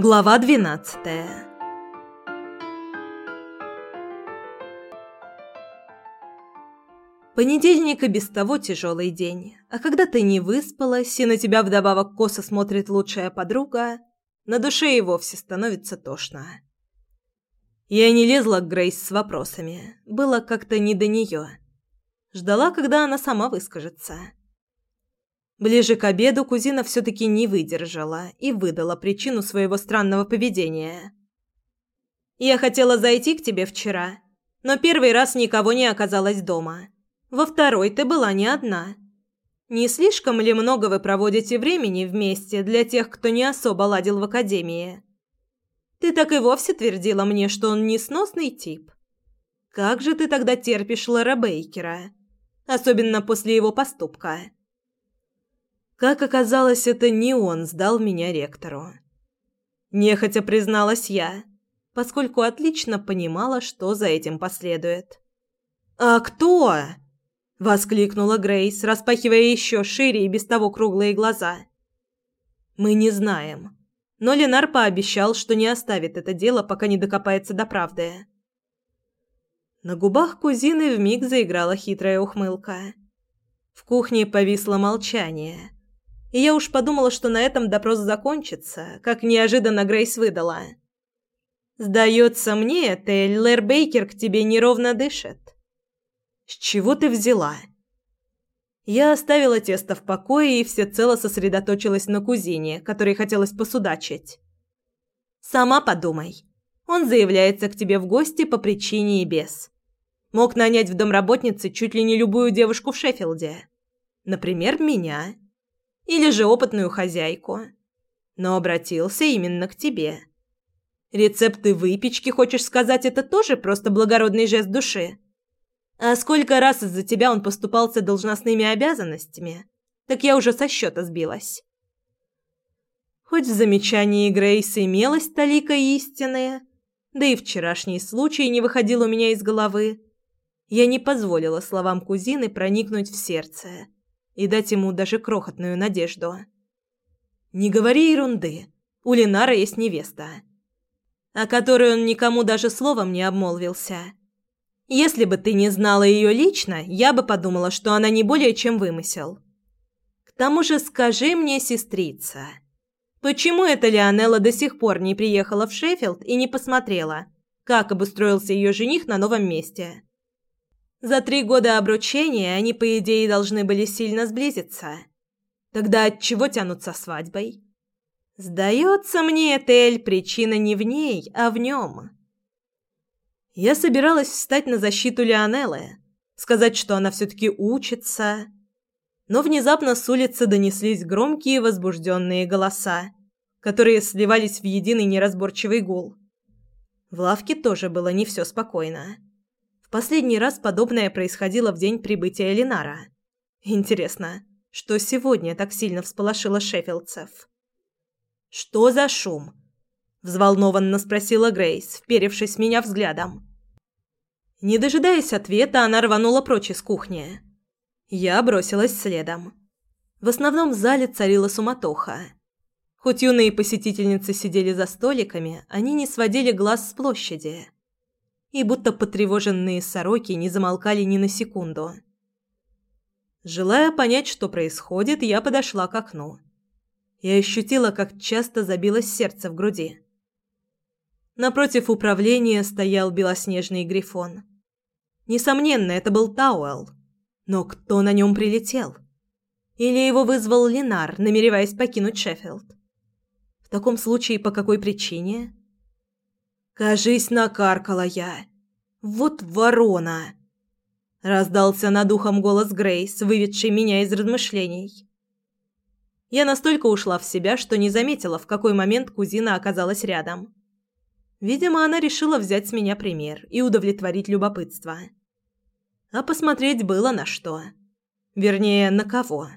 Глава двенадцатая Понедельник и без того тяжелый день, а когда ты не выспалась и на тебя вдобавок косо смотрит лучшая подруга, на душе и вовсе становится тошно. Я не лезла к Грейс с вопросами, было как-то не до нее. Ждала, когда она сама выскажется. Ближе к обеду кузина все-таки не выдержала и выдала причину своего странного поведения. «Я хотела зайти к тебе вчера, но первый раз никого не оказалось дома. Во второй ты была не одна. Не слишком ли много вы проводите времени вместе для тех, кто не особо ладил в академии? Ты так и вовсе твердила мне, что он несносный тип. Как же ты тогда терпишь Лэра Бейкера, особенно после его поступка?» Как оказалось, это не он сдал меня ректору. Нехотя призналась я, поскольку отлично понимала, что за этим последует. «А кто?» – воскликнула Грейс, распахивая еще шире и без того круглые глаза. «Мы не знаем, но Ленар пообещал, что не оставит это дело, пока не докопается до правды». На губах кузины вмиг заиграла хитрая ухмылка. В кухне повисло молчание – и я уж подумала, что на этом допрос закончится, как неожиданно Грейс выдала. «Сдается мне, Тейлер Бейкер к тебе неровно дышит». «С чего ты взяла?» Я оставила тесто в покое и всецело сосредоточилась на кузине, которой хотелось посудачить. «Сама подумай. Он заявляется к тебе в гости по причине и без. Мог нанять в домработнице чуть ли не любую девушку в Шеффилде. Например, меня» или же опытную хозяйку. Но обратился именно к тебе. Рецепты выпечки, хочешь сказать, это тоже просто благородный жест души? А сколько раз из-за тебя он поступался должностными обязанностями, так я уже со счета сбилась. Хоть в замечании Грейс имелась талика истины, да и вчерашний случай не выходил у меня из головы, я не позволила словам кузины проникнуть в сердце и дать ему даже крохотную надежду. «Не говори ерунды. У Ленара есть невеста, о которой он никому даже словом не обмолвился. Если бы ты не знала ее лично, я бы подумала, что она не более чем вымысел. К тому же скажи мне, сестрица, почему эта Леонелла до сих пор не приехала в Шеффилд и не посмотрела, как обустроился ее жених на новом месте?» За три года обручения они, по идее, должны были сильно сблизиться. Тогда от чего тянутся свадьбой? Сдается мне, Этель, причина не в ней, а в нем. Я собиралась встать на защиту Лионеллы, сказать, что она все-таки учится. Но внезапно с улицы донеслись громкие возбужденные голоса, которые сливались в единый неразборчивый гул. В лавке тоже было не все спокойно. Последний раз подобное происходило в день прибытия Ленара. Интересно, что сегодня так сильно всполошило шеффилдцев? «Что за шум?» – взволнованно спросила Грейс, вперевшись меня взглядом. Не дожидаясь ответа, она рванула прочь из кухни. Я бросилась следом. В основном зале царила суматоха. Хоть юные посетительницы сидели за столиками, они не сводили глаз с площади и будто потревоженные сороки не замолкали ни на секунду. Желая понять, что происходит, я подошла к окну. Я ощутила, как часто забилось сердце в груди. Напротив управления стоял белоснежный грифон. Несомненно, это был Тауэлл. Но кто на нем прилетел? Или его вызвал Ленар, намереваясь покинуть Шеффилд? В таком случае, по какой причине? «Кажись, накаркала я. Вот ворона!» Раздался над ухом голос Грейс, выведший меня из размышлений. Я настолько ушла в себя, что не заметила, в какой момент кузина оказалась рядом. Видимо, она решила взять с меня пример и удовлетворить любопытство. А посмотреть было на что. Вернее, на кого.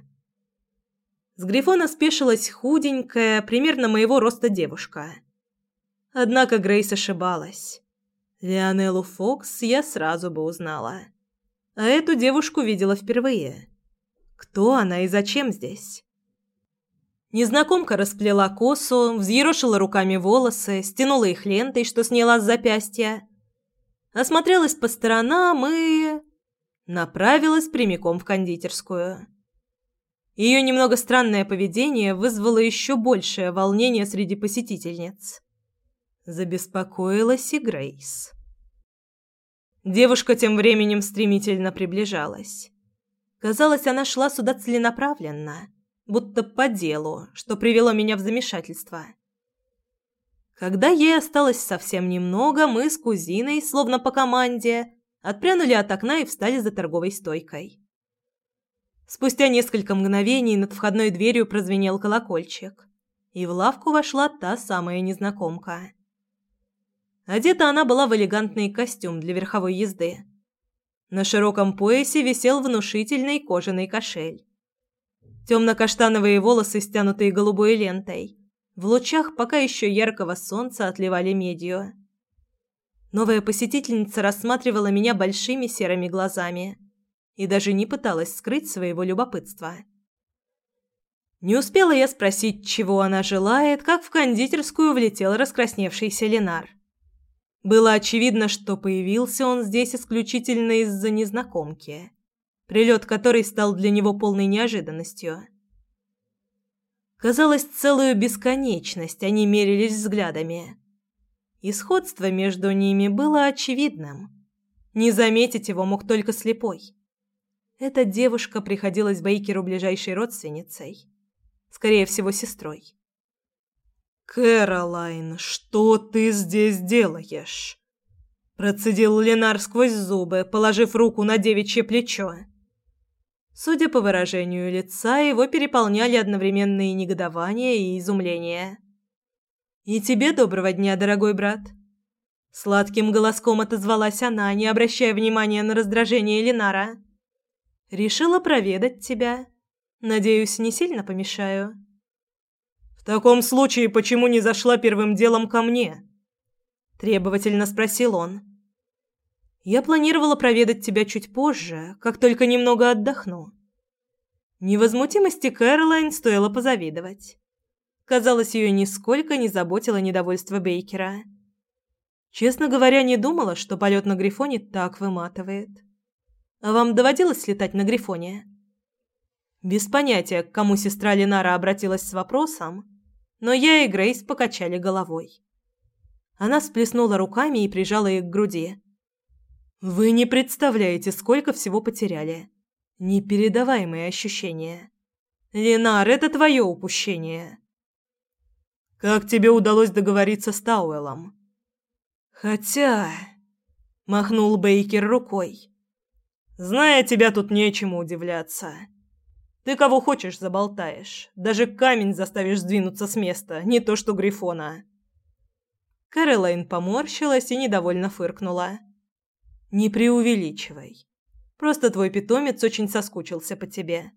С Грифона спешилась худенькая, примерно моего роста девушка – Однако Грейс ошибалась. Леонеллу Фокс я сразу бы узнала. А эту девушку видела впервые. Кто она и зачем здесь? Незнакомка расплела косу, взъерошила руками волосы, стянула их лентой, что сняла с запястья, осмотрелась по сторонам и... направилась прямиком в кондитерскую. Ее немного странное поведение вызвало еще большее волнение среди посетительниц. Забеспокоилась и Грейс. Девушка тем временем стремительно приближалась. Казалось, она шла сюда целенаправленно, будто по делу, что привело меня в замешательство. Когда ей осталось совсем немного, мы с кузиной, словно по команде, отпрянули от окна и встали за торговой стойкой. Спустя несколько мгновений над входной дверью прозвенел колокольчик, и в лавку вошла та самая незнакомка. Одета она была в элегантный костюм для верховой езды. На широком поясе висел внушительный кожаный кошель. Темно-каштановые волосы, стянутые голубой лентой, в лучах пока еще яркого солнца отливали медью. Новая посетительница рассматривала меня большими серыми глазами и даже не пыталась скрыть своего любопытства. Не успела я спросить, чего она желает, как в кондитерскую влетел раскрасневшийся Ленар. Было очевидно, что появился он здесь исключительно из-за незнакомки, прилет которой стал для него полной неожиданностью. Казалось, целую бесконечность они мерились взглядами. И сходство между ними было очевидным. Не заметить его мог только слепой. Эта девушка приходилась Бейкеру ближайшей родственницей. Скорее всего, сестрой. «Кэролайн, что ты здесь делаешь?» Процедил Ленар сквозь зубы, положив руку на девичье плечо. Судя по выражению лица, его переполняли одновременные негодование и изумление. «И тебе доброго дня, дорогой брат!» Сладким голоском отозвалась она, не обращая внимания на раздражение Ленара. «Решила проведать тебя. Надеюсь, не сильно помешаю?» «В таком случае, почему не зашла первым делом ко мне?» Требовательно спросил он. «Я планировала проведать тебя чуть позже, как только немного отдохну». Невозмутимости Кэролайн стоило позавидовать. Казалось, ее нисколько не заботило недовольство Бейкера. Честно говоря, не думала, что полет на Грифоне так выматывает. А вам доводилось летать на Грифоне? Без понятия, к кому сестра Ленара обратилась с вопросом, но я и Грейс покачали головой. Она сплеснула руками и прижала их к груди. «Вы не представляете, сколько всего потеряли. Непередаваемые ощущения. Ленар, это твое упущение». «Как тебе удалось договориться с Тауэлом?» «Хотя...» — махнул Бейкер рукой. «Зная тебя, тут нечему удивляться». Ты кого хочешь заболтаешь. Даже камень заставишь сдвинуться с места, не то что Грифона. Кэролайн поморщилась и недовольно фыркнула. Не преувеличивай. Просто твой питомец очень соскучился по тебе.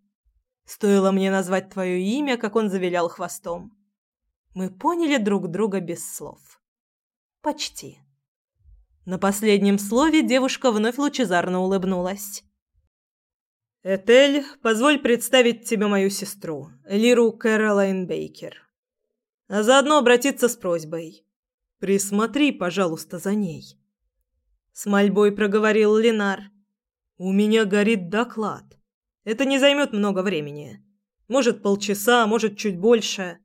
Стоило мне назвать твое имя, как он завилял хвостом. Мы поняли друг друга без слов. Почти. На последнем слове девушка вновь лучезарно улыбнулась. Этель, позволь представить тебе мою сестру, Лиру Кэролайн Бейкер. А заодно обратиться с просьбой. Присмотри, пожалуйста, за ней. С мольбой проговорил Ленар. У меня горит доклад. Это не займет много времени. Может, полчаса, может, чуть больше.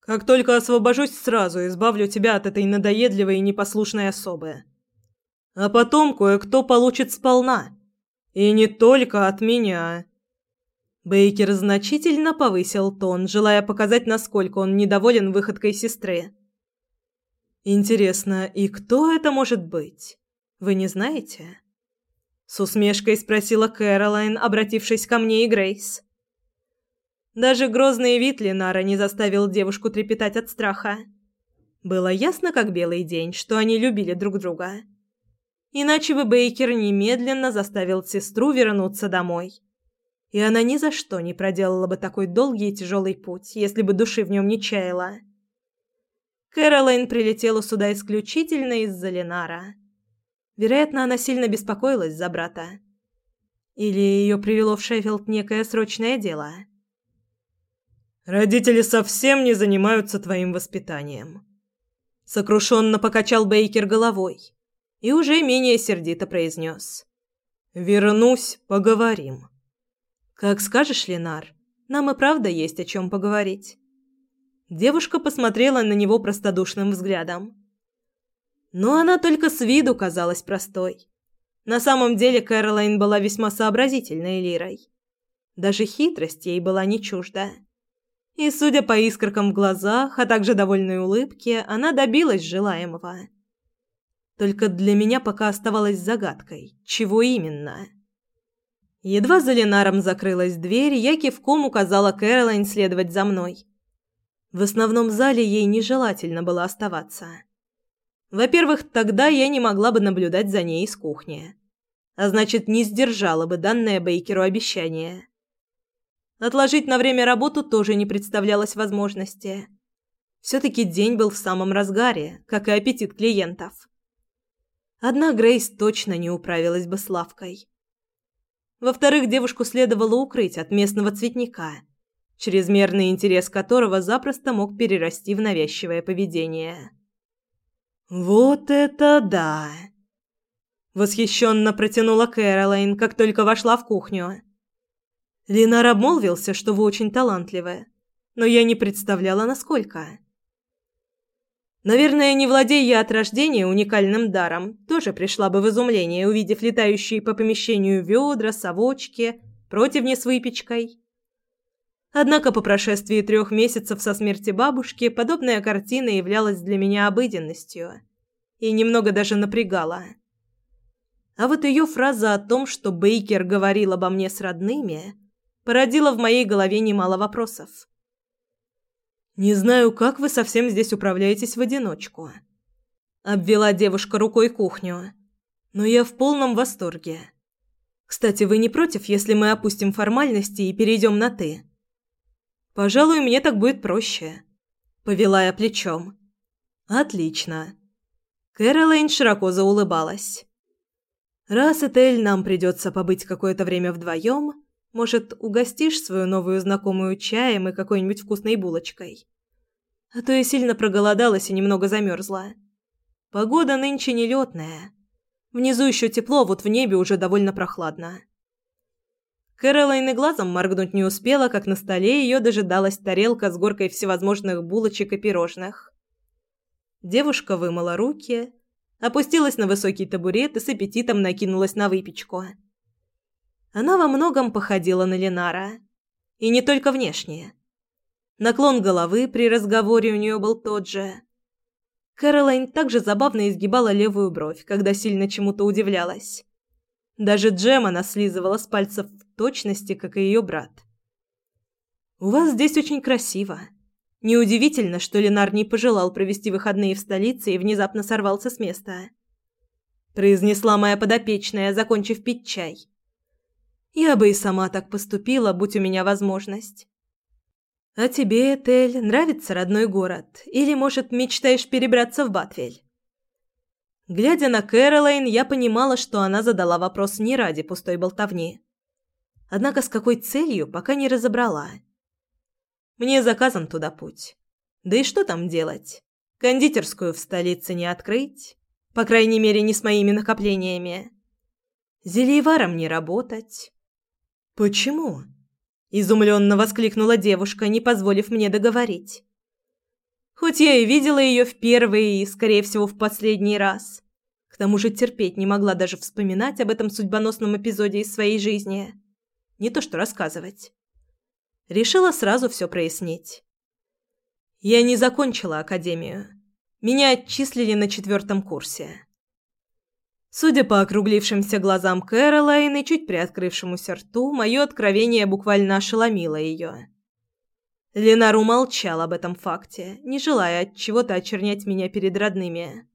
Как только освобожусь, сразу избавлю тебя от этой надоедливой и непослушной особы. А потом кое-кто получит сполна. И не только от меня. Бейкер значительно повысил тон, желая показать, насколько он недоволен выходкой сестры. Интересно, и кто это может быть? Вы не знаете? С усмешкой спросила Кэролайн, обратившись ко мне и Грейс. Даже грозный вид Ленара не заставил девушку трепетать от страха. Было ясно, как белый день, что они любили друг друга. Иначе бы Бейкер немедленно заставил сестру вернуться домой. И она ни за что не проделала бы такой долгий и тяжелый путь, если бы души в нем не чаяла. Кэролайн прилетела сюда исключительно из-за Ленара. Вероятно, она сильно беспокоилась за брата. Или ее привело в Шеффилд некое срочное дело. Родители совсем не занимаются твоим воспитанием. Сокрушенно покачал Бейкер головой и уже менее сердито произнес. «Вернусь, поговорим». «Как скажешь, Ленар, нам и правда есть о чем поговорить». Девушка посмотрела на него простодушным взглядом. Но она только с виду казалась простой. На самом деле Кэролайн была весьма сообразительной лирой. Даже хитрость ей была не чужда. И, судя по искоркам в глазах, а также довольной улыбке, она добилась желаемого. Только для меня пока оставалось загадкой, чего именно. Едва за Ленаром закрылась дверь, я кивком указала Кэролайн следовать за мной. В основном зале ей нежелательно было оставаться. Во-первых, тогда я не могла бы наблюдать за ней из кухни. А значит, не сдержала бы данное Бейкеру обещание. Отложить на время работу тоже не представлялось возможности. Все-таки день был в самом разгаре, как и аппетит клиентов. Одна Грейс точно не управилась бы с лавкой. Во-вторых, девушку следовало укрыть от местного цветника, чрезмерный интерес которого запросто мог перерасти в навязчивое поведение. «Вот это да!» Восхищенно протянула Кэролайн, как только вошла в кухню. Ленар обмолвился, что вы очень талантливая, но я не представляла, насколько. Наверное, не владея я от рождения уникальным даром, тоже пришла бы в изумление, увидев летающие по помещению ведра, совочки, противни с выпечкой. Однако по прошествии трех месяцев со смерти бабушки подобная картина являлась для меня обыденностью и немного даже напрягала. А вот ее фраза о том, что Бейкер говорил обо мне с родными, породила в моей голове немало вопросов. «Не знаю, как вы совсем здесь управляетесь в одиночку», — обвела девушка рукой кухню. «Но я в полном восторге. Кстати, вы не против, если мы опустим формальности и перейдем на «ты»?» «Пожалуй, мне так будет проще», — повела я плечом. «Отлично». Кэролайн широко заулыбалась. «Раз, Этель, нам придется побыть какое-то время вдвоем, может, угостишь свою новую знакомую чаем и какой-нибудь вкусной булочкой? А то я сильно проголодалась и немного замерзла. Погода нынче нелетная. Внизу еще тепло, вот в небе уже довольно прохладно. Кэролайн и глазом моргнуть не успела, как на столе ее дожидалась тарелка с горкой всевозможных булочек и пирожных. Девушка вымыла руки, опустилась на высокий табурет и с аппетитом накинулась на выпечку. Она во многом походила на Ленара. И не только внешне. Наклон головы при разговоре у нее был тот же. Кэролайн также забавно изгибала левую бровь, когда сильно чему-то удивлялась. Даже джем она слизывала с пальцев в точности, как и ее брат. «У вас здесь очень красиво. Неудивительно, что Ленар не пожелал провести выходные в столице и внезапно сорвался с места», произнесла моя подопечная, закончив пить чай. Я бы и сама так поступила, будь у меня возможность. А тебе, Этель, нравится родной город? Или, может, мечтаешь перебраться в Батвель? Глядя на Кэролайн, я понимала, что она задала вопрос не ради пустой болтовни. Однако с какой целью, пока не разобрала. Мне заказан туда путь. Да и что там делать? Кондитерскую в столице не открыть. По крайней мере, не с моими накоплениями. Зельеваром не работать. «Почему?» – изумленно воскликнула девушка, не позволив мне договорить. Хоть я и видела ее в первый и, скорее всего, в последний раз. К тому же терпеть не могла даже вспоминать об этом судьбоносном эпизоде из своей жизни. Не то что рассказывать. Решила сразу все прояснить. Я не закончила академию. Меня отчислили на четвертом курсе. Судя по округлившимся глазам Кэролайн и чуть приоткрывшемуся рту, мое откровение буквально ошеломило ее. Ленар умолчал об этом факте, не желая от чего-то очернять меня перед родными.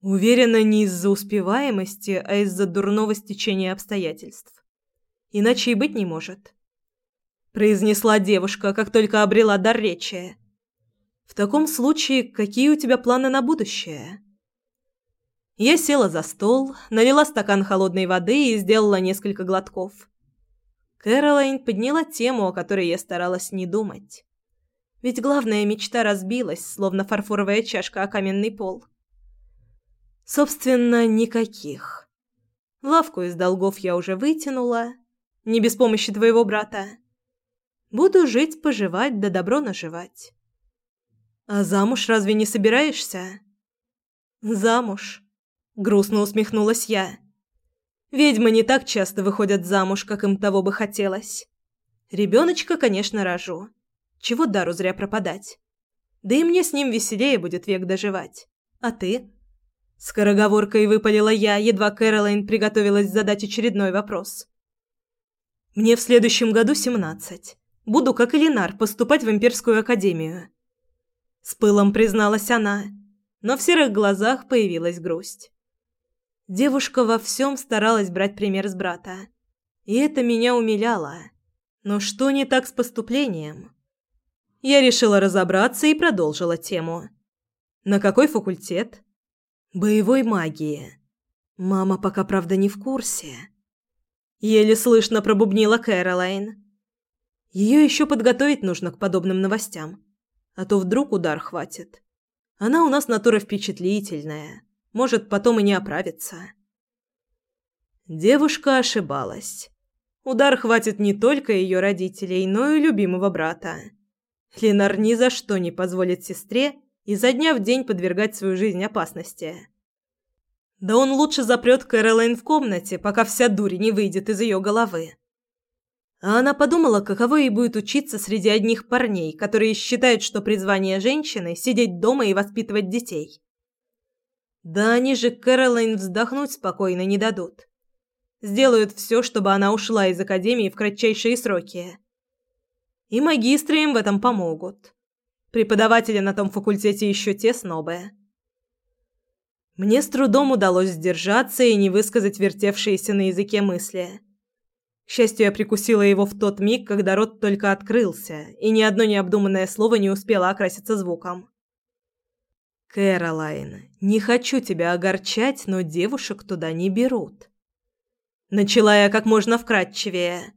Уверена, не из-за успеваемости, а из-за дурного стечения обстоятельств. Иначе и быть не может. Произнесла девушка, как только обрела дар речи. В таком случае, какие у тебя планы на будущее? Я села за стол, налила стакан холодной воды и сделала несколько глотков. Кэролайн подняла тему, о которой я старалась не думать. Ведь главная мечта разбилась, словно фарфоровая чашка о каменный пол. Собственно, никаких. Лавку из долгов я уже вытянула, не без помощи твоего брата. Буду жить-поживать да добро наживать. А замуж разве не собираешься? Замуж. Грустно усмехнулась я. Ведьмы не так часто выходят замуж, как им того бы хотелось. Ребеночка, конечно, рожу. Чего дару зря пропадать. Да и мне с ним веселее будет век доживать. А ты? Скороговоркой выпалила я, едва Кэролайн приготовилась задать очередной вопрос. Мне в следующем году семнадцать. Буду, как Элинар, поступать в имперскую академию. С пылом призналась она, но в серых глазах появилась грусть. Девушка во всем старалась брать пример с брата. И это меня умиляло. Но что не так с поступлением? Я решила разобраться и продолжила тему. На какой факультет? Боевой магии. Мама пока, правда, не в курсе. Еле слышно пробубнила Кэролайн. Ее еще подготовить нужно к подобным новостям. А то вдруг удар хватит. Она у нас натура впечатлительная. Может, потом и не оправится. Девушка ошибалась. Удар хватит не только ее родителей, но и любимого брата. Ленар ни за что не позволит сестре изо дня в день подвергать свою жизнь опасности. Да он лучше запрет Кэролайн в комнате, пока вся дурь не выйдет из ее головы. А она подумала, каково ей будет учиться среди одних парней, которые считают, что призвание женщины – сидеть дома и воспитывать детей. Да они же Кэролайн вздохнуть спокойно не дадут. Сделают все, чтобы она ушла из академии в кратчайшие сроки. И магистры им в этом помогут. Преподаватели на том факультете еще те снобы. Мне с трудом удалось сдержаться и не высказать вертевшиеся на языке мысли. К счастью, я прикусила его в тот миг, когда рот только открылся, и ни одно необдуманное слово не успело окраситься звуком. «Кэролайн, не хочу тебя огорчать, но девушек туда не берут». Начала я как можно вкратчивее.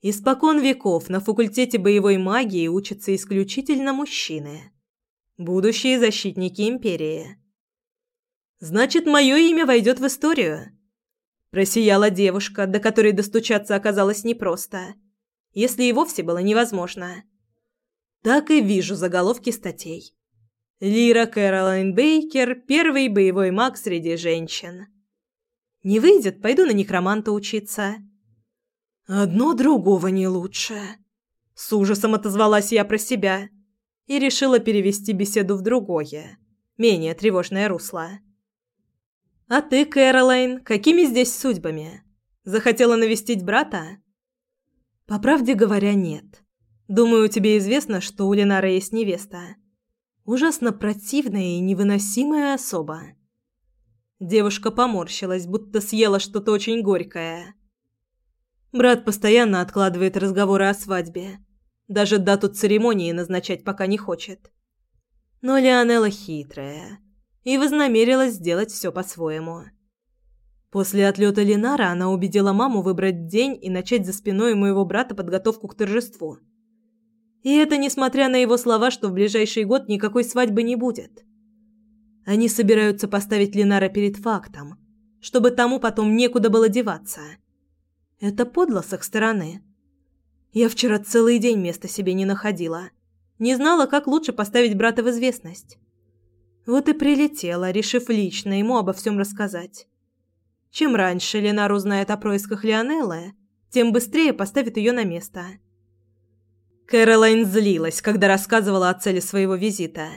Испокон веков на факультете боевой магии учатся исключительно мужчины. Будущие защитники Империи. Значит, мое имя войдет в историю. Просияла девушка, до которой достучаться оказалось непросто, если и вовсе было невозможно. Так и вижу заголовки статей. Лира Кэролайн Бейкер – первый боевой маг среди женщин. Не выйдет, пойду на некроманта учиться. Одно другого не лучше. С ужасом отозвалась я про себя и решила перевести беседу в другое, менее тревожное русло. «А ты, Кэролайн, какими здесь судьбами? Захотела навестить брата?» «По правде говоря, нет. Думаю, тебе известно, что у Ленара есть невеста ужасно противная и невыносимая особа. Девушка поморщилась, будто съела что-то очень горькое. Брат постоянно откладывает разговоры о свадьбе. Даже дату церемонии назначать пока не хочет. Но Леонела хитрая и вознамерилась сделать все по-своему. После отлета Ленара она убедила маму выбрать день и начать за спиной моего брата подготовку к торжеству – и это несмотря на его слова, что в ближайший год никакой свадьбы не будет. Они собираются поставить Ленара перед фактом, чтобы тому потом некуда было деваться. Это подло с их стороны. Я вчера целый день места себе не находила. Не знала, как лучше поставить брата в известность. Вот и прилетела, решив лично ему обо всем рассказать. Чем раньше Ленар узнает о происках Лионеллы, тем быстрее поставит ее на место. Кэролайн злилась, когда рассказывала о цели своего визита.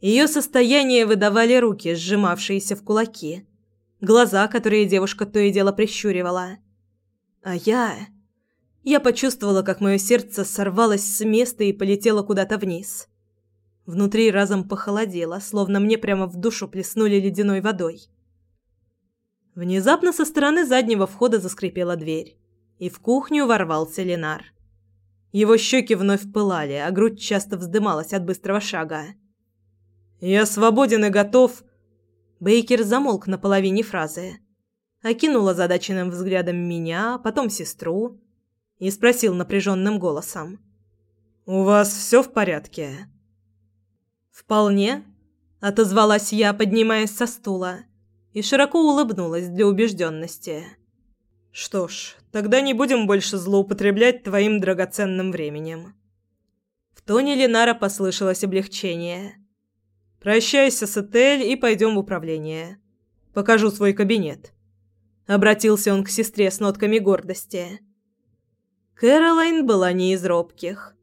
Ее состояние выдавали руки, сжимавшиеся в кулаки, глаза, которые девушка то и дело прищуривала. А я... Я почувствовала, как мое сердце сорвалось с места и полетело куда-то вниз. Внутри разом похолодело, словно мне прямо в душу плеснули ледяной водой. Внезапно со стороны заднего входа заскрипела дверь, и в кухню ворвался Ленар. Его щеки вновь пылали, а грудь часто вздымалась от быстрого шага. «Я свободен и готов...» Бейкер замолк на половине фразы. Окинул озадаченным взглядом меня, потом сестру, и спросил напряженным голосом. «У вас все в порядке?» «Вполне», — отозвалась я, поднимаясь со стула, и широко улыбнулась для убежденности. «Что ж, тогда не будем больше злоупотреблять твоим драгоценным временем». В тоне Ленара послышалось облегчение. «Прощайся с отель и пойдем в управление. Покажу свой кабинет». Обратился он к сестре с нотками гордости. Кэролайн была не из робких.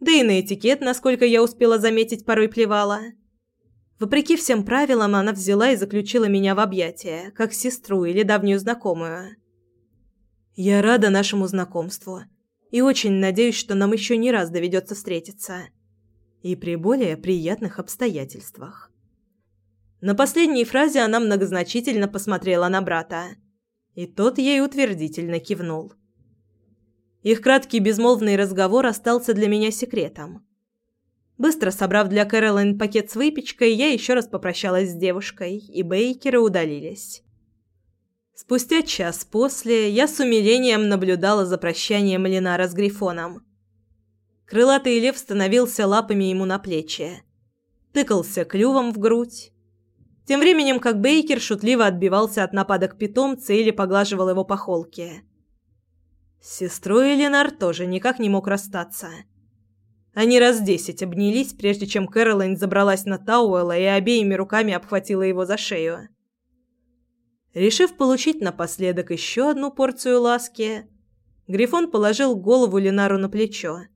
Да и на этикет, насколько я успела заметить, порой плевала. Вопреки всем правилам, она взяла и заключила меня в объятия, как сестру или давнюю знакомую. Я рада нашему знакомству и очень надеюсь, что нам еще не раз доведется встретиться. И при более приятных обстоятельствах. На последней фразе она многозначительно посмотрела на брата, и тот ей утвердительно кивнул. Их краткий безмолвный разговор остался для меня секретом. Быстро собрав для Кэролайн пакет с выпечкой, я еще раз попрощалась с девушкой, и бейкеры удалились. Спустя час после я с умилением наблюдала за прощанием Ленара с Грифоном. Крылатый лев становился лапами ему на плечи, тыкался клювом в грудь. Тем временем, как Бейкер шутливо отбивался от нападок питомца или поглаживал его по холке. С сестрой Ленар тоже никак не мог расстаться. Они раз десять обнялись, прежде чем Кэролайн забралась на Тауэлла и обеими руками обхватила его за шею. Решив получить напоследок еще одну порцию ласки, Грифон положил голову Ленару на плечо.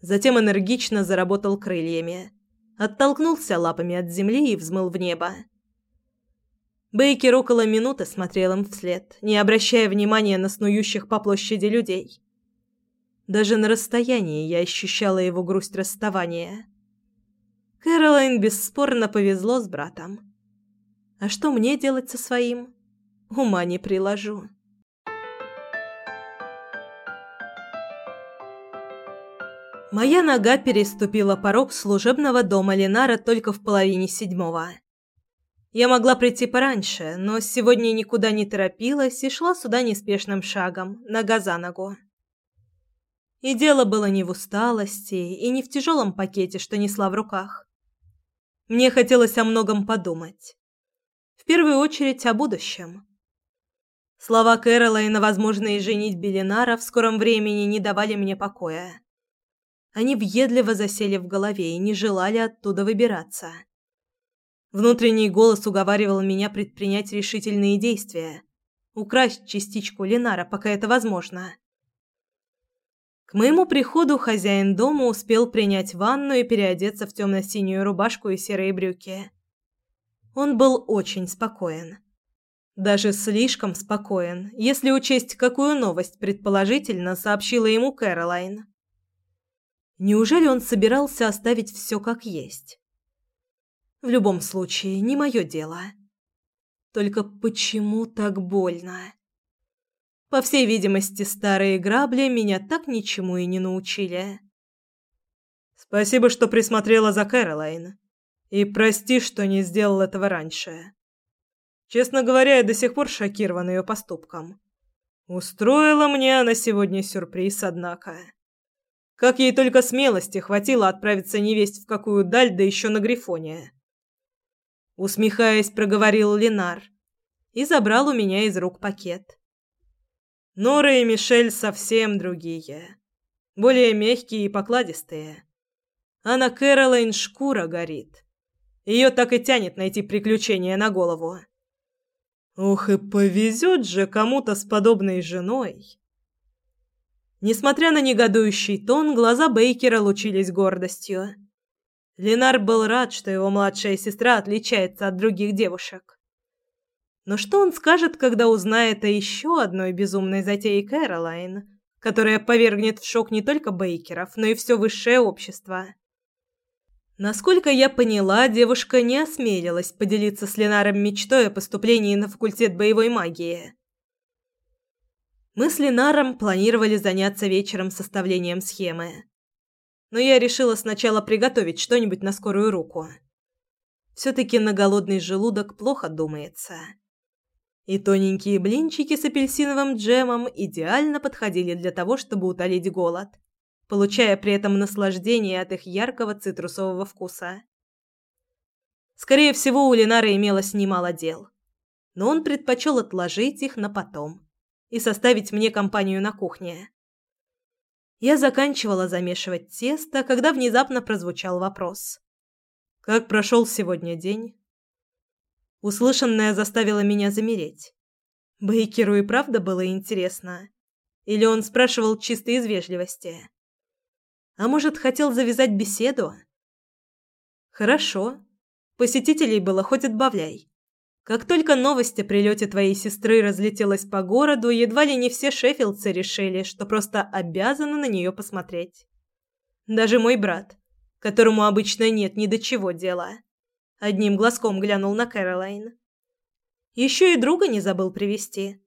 Затем энергично заработал крыльями, оттолкнулся лапами от земли и взмыл в небо. Бейкер около минуты смотрел им вслед, не обращая внимания на снующих по площади людей. Даже на расстоянии я ощущала его грусть расставания. Кэролайн бесспорно повезло с братом. А что мне делать со своим? Ума не приложу. Моя нога переступила порог служебного дома Ленара только в половине седьмого. Я могла прийти пораньше, но сегодня никуда не торопилась и шла сюда неспешным шагом, нога за ногу. И дело было не в усталости и не в тяжелом пакете, что несла в руках. Мне хотелось о многом подумать. Первую очередь о будущем. Слова возможно, и женить Белинара в скором времени не давали мне покоя. Они въедливо засели в голове и не желали оттуда выбираться. Внутренний голос уговаривал меня предпринять решительные действия, украсть частичку Ленара, пока это возможно. К моему приходу хозяин дома успел принять ванну и переодеться в темно-синюю рубашку и серые брюки. Он был очень спокоен. Даже слишком спокоен, если учесть, какую новость предположительно сообщила ему Кэролайн. Неужели он собирался оставить все как есть? В любом случае, не мое дело. Только почему так больно? По всей видимости, старые грабли меня так ничему и не научили. Спасибо, что присмотрела за Кэролайн. И прости, что не сделал этого раньше. Честно говоря, я до сих пор шокирован ее поступком. Устроила мне она сегодня сюрприз, однако. Как ей только смелости хватило отправиться невесть в какую даль, да еще на Грифоне. Усмехаясь, проговорил Ленар и забрал у меня из рук пакет. Нора и Мишель совсем другие. Более мягкие и покладистые. А на Кэролайн шкура горит. Ее так и тянет найти приключения на голову. Ох и повезет же кому-то с подобной женой. Несмотря на негодующий тон, глаза Бейкера лучились гордостью. Ленар был рад, что его младшая сестра отличается от других девушек. Но что он скажет, когда узнает о еще одной безумной затее Кэролайн, которая повергнет в шок не только Бейкеров, но и все высшее общество? Насколько я поняла, девушка не осмелилась поделиться с Ленаром мечтой о поступлении на факультет боевой магии. Мы с Ленаром планировали заняться вечером составлением схемы. Но я решила сначала приготовить что-нибудь на скорую руку. Все-таки на голодный желудок плохо думается. И тоненькие блинчики с апельсиновым джемом идеально подходили для того, чтобы утолить голод, получая при этом наслаждение от их яркого цитрусового вкуса. Скорее всего, у Ленара имелось немало дел, но он предпочел отложить их на потом и составить мне компанию на кухне. Я заканчивала замешивать тесто, когда внезапно прозвучал вопрос. «Как прошел сегодня день?» Услышанное заставило меня замереть. Бейкеру и правда было интересно. Или он спрашивал чисто из вежливости? А может, хотел завязать беседу? Хорошо. Посетителей было хоть отбавляй. Как только новость о прилете твоей сестры разлетелась по городу, едва ли не все шеффилдцы решили, что просто обязаны на нее посмотреть. Даже мой брат, которому обычно нет ни до чего дела. Одним глазком глянул на Кэролайн. Еще и друга не забыл привести.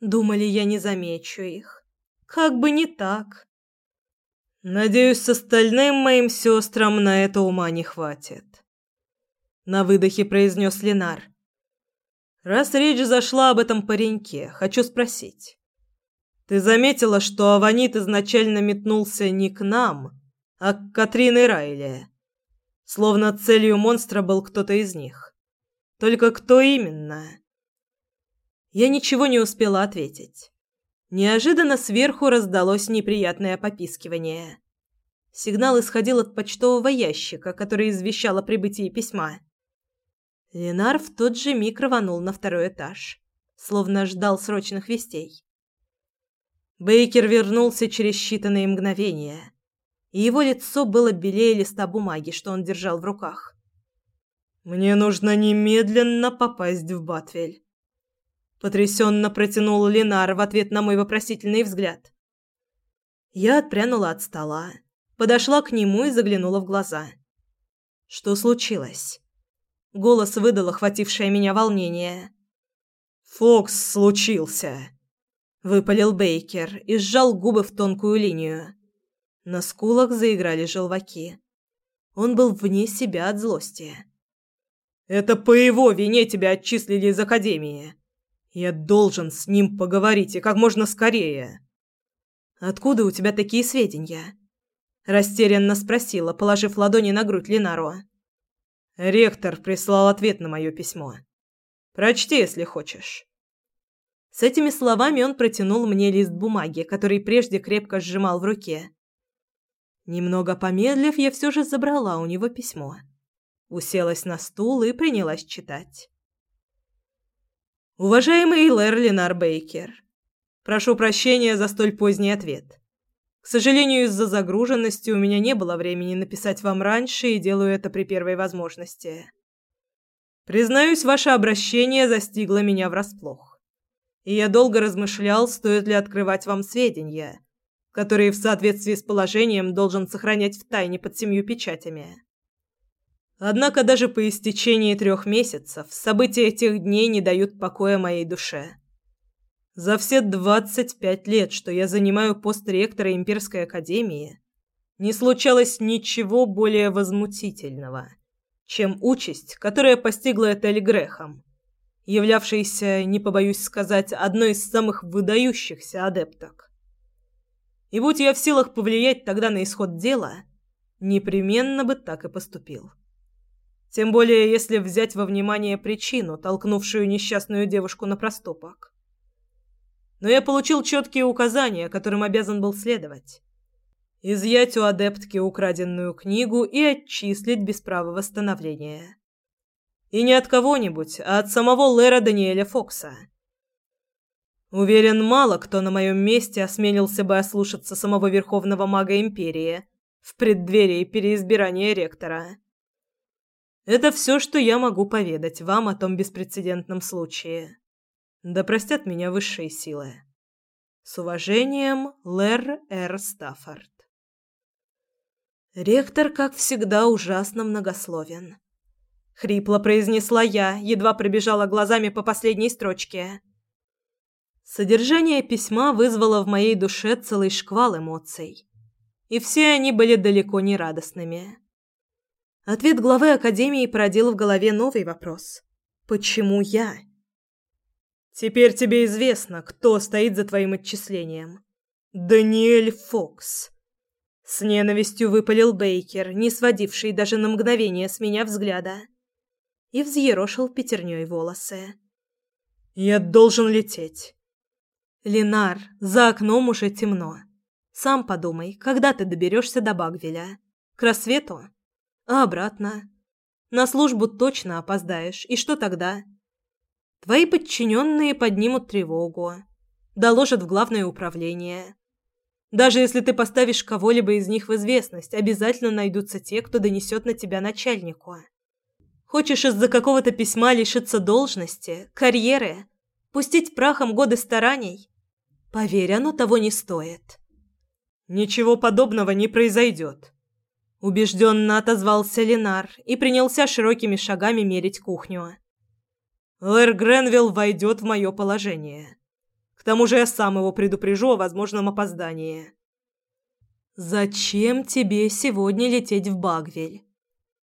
Думали, я не замечу их. Как бы не так. Надеюсь, с остальным моим сестрам на это ума не хватит. На выдохе произнес Ленар. Раз речь зашла об этом пареньке, хочу спросить. Ты заметила, что Аванит изначально метнулся не к нам, а к Катрин и Райли? Словно целью монстра был кто-то из них. Только кто именно? Я ничего не успела ответить. Неожиданно сверху раздалось неприятное попискивание. Сигнал исходил от почтового ящика, который извещал о прибытии письма. Ленар в тот же миг рванул на второй этаж, словно ждал срочных вестей. Бейкер вернулся через считанные мгновения и его лицо было белее листа бумаги, что он держал в руках. «Мне нужно немедленно попасть в Батвель», — потрясенно протянул Ленар в ответ на мой вопросительный взгляд. Я отпрянула от стола, подошла к нему и заглянула в глаза. «Что случилось?» Голос выдал охватившее меня волнение. «Фокс случился», — выпалил Бейкер и сжал губы в тонкую линию. На скулах заиграли желваки. Он был вне себя от злости. «Это по его вине тебя отчислили из Академии. Я должен с ним поговорить и как можно скорее». «Откуда у тебя такие сведения?» Растерянно спросила, положив ладони на грудь Ленару. «Ректор прислал ответ на мое письмо. Прочти, если хочешь». С этими словами он протянул мне лист бумаги, который прежде крепко сжимал в руке. Немного помедлив, я все же забрала у него письмо. Уселась на стул и принялась читать. Уважаемый Лэр Ленар Бейкер, прошу прощения за столь поздний ответ. К сожалению, из-за загруженности у меня не было времени написать вам раньше и делаю это при первой возможности. Признаюсь, ваше обращение застигло меня врасплох. И я долго размышлял, стоит ли открывать вам сведения, которые в соответствии с положением должен сохранять в тайне под семью печатями. Однако даже по истечении трех месяцев события этих дней не дают покоя моей душе. За все двадцать пять лет, что я занимаю пост ректора Имперской Академии, не случалось ничего более возмутительного, чем участь, которая постигла Этель Грехом, являвшейся, не побоюсь сказать, одной из самых выдающихся адепток. И будь я в силах повлиять тогда на исход дела, непременно бы так и поступил. Тем более, если взять во внимание причину, толкнувшую несчастную девушку на проступок. Но я получил четкие указания, которым обязан был следовать. Изъять у адептки украденную книгу и отчислить без права восстановления. И не от кого-нибудь, а от самого Лера Даниэля Фокса – Уверен, мало кто на моем месте осмелился бы ослушаться самого Верховного Мага Империи в преддверии переизбирания ректора. Это все, что я могу поведать вам о том беспрецедентном случае. Да простят меня высшие силы. С уважением, Лэр Р. Стаффорд. Ректор, как всегда, ужасно многословен. Хрипло произнесла я, едва пробежала глазами по последней строчке. Содержание письма вызвало в моей душе целый шквал эмоций. И все они были далеко не радостными. Ответ главы Академии породил в голове новый вопрос. Почему я? Теперь тебе известно, кто стоит за твоим отчислением. Даниэль Фокс. С ненавистью выпалил Бейкер, не сводивший даже на мгновение с меня взгляда, и взъерошил пятерней волосы. «Я должен лететь». «Ленар, за окном уже темно. Сам подумай, когда ты доберешься до Багвеля? К рассвету? А обратно? На службу точно опоздаешь, и что тогда?» Твои подчиненные поднимут тревогу, доложат в главное управление. Даже если ты поставишь кого-либо из них в известность, обязательно найдутся те, кто донесет на тебя начальнику. Хочешь из-за какого-то письма лишиться должности, карьеры, пустить прахом годы стараний? Поверь, оно того не стоит. Ничего подобного не произойдет. Убежденно отозвался Ленар и принялся широкими шагами мерить кухню. Лэр Гренвилл войдет в мое положение. К тому же я сам его предупрежу о возможном опоздании. Зачем тебе сегодня лететь в Багвель?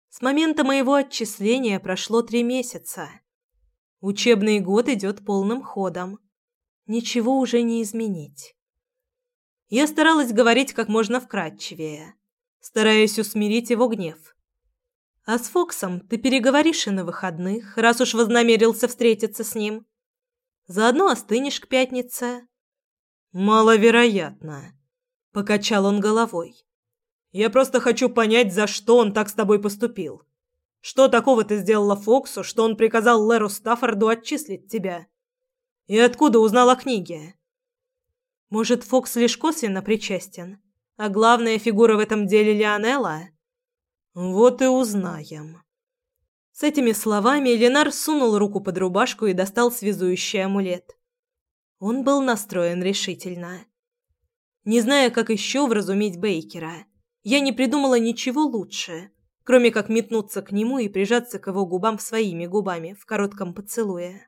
С момента моего отчисления прошло три месяца. Учебный год идет полным ходом. Ничего уже не изменить. Я старалась говорить как можно вкратчивее, стараясь усмирить его гнев. А с Фоксом ты переговоришь и на выходных, раз уж вознамерился встретиться с ним. Заодно остынешь к пятнице. Маловероятно, покачал он головой. Я просто хочу понять, за что он так с тобой поступил. Что такого ты сделала Фоксу, что он приказал Леру Стаффорду отчислить тебя? И откуда узнал о книге? Может, Фокс лишь косвенно причастен, а главная фигура в этом деле Лионелла? Вот и узнаем. С этими словами Ленар сунул руку под рубашку и достал связующий амулет. Он был настроен решительно. Не зная, как еще вразумить Бейкера, я не придумала ничего лучше, кроме как метнуться к нему и прижаться к его губам своими губами в коротком поцелуе.